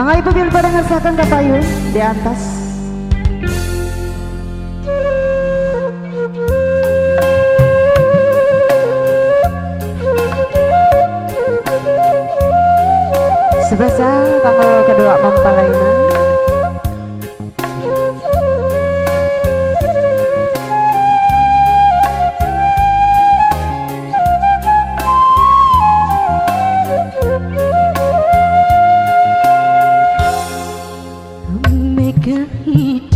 Mangga ibu bil pada ngersakan ke payung di atas. Sebesar tanggal kedua mempalainan Yeah.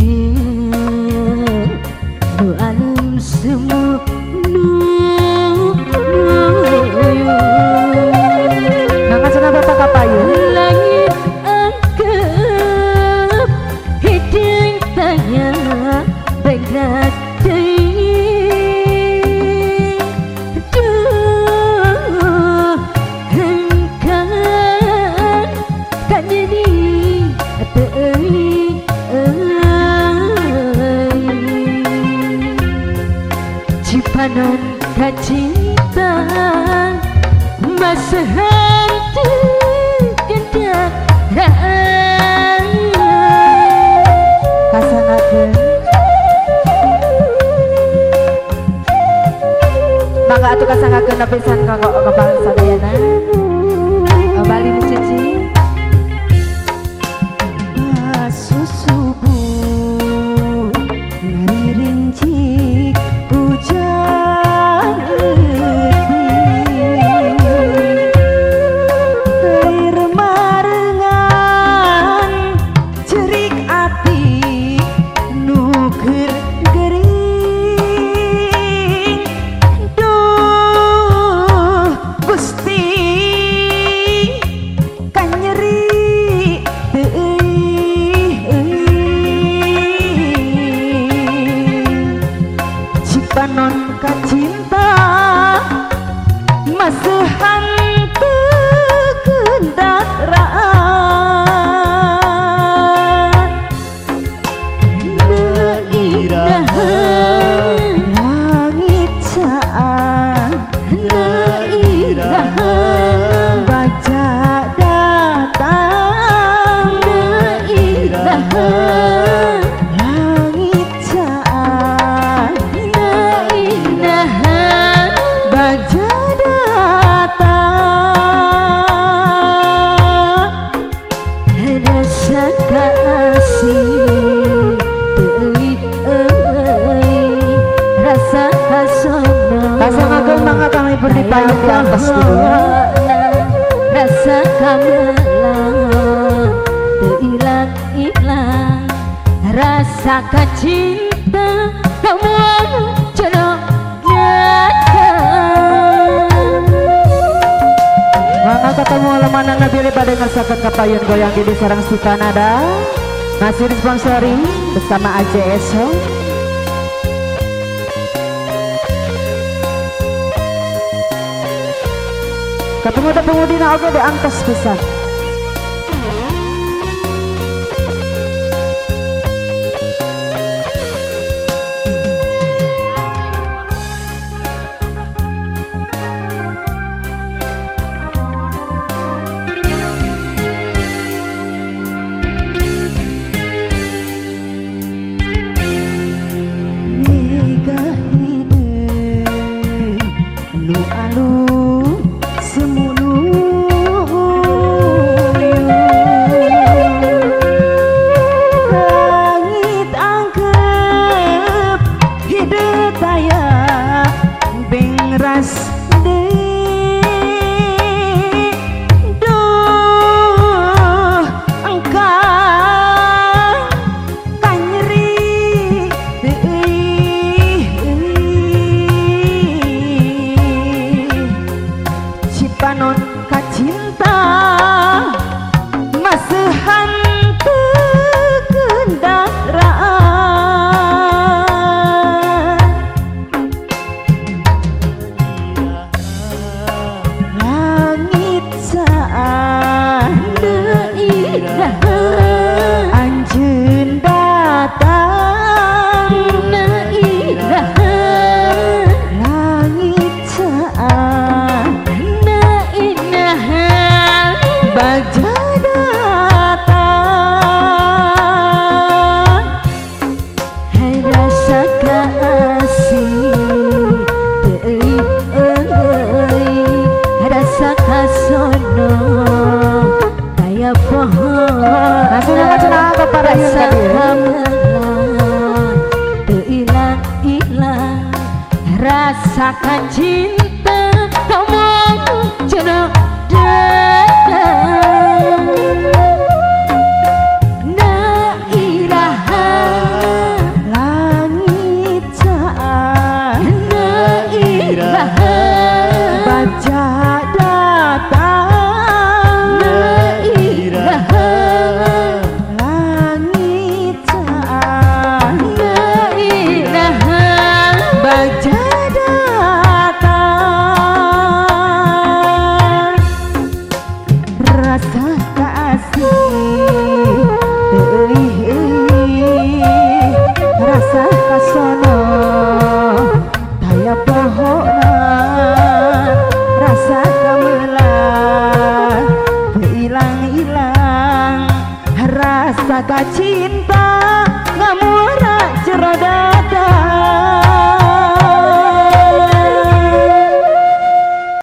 Simpanan kacinta Masa hantu kendaraan Kasangakeun Mangga atuh kasangakeun pisan kanggo kepala sadayana payung di atas dulu rasa kamelang hilang hilang rasa cinta kamu jodoh Mangga ketemu lemana nabi pada ngersakan kapayun goyang di sarang si Kanada Ngasih disponsori bersama AJSO Ketemu ada pengudina oke di angkas besar. rasakan cinta. Kamu jodoh rasa cinta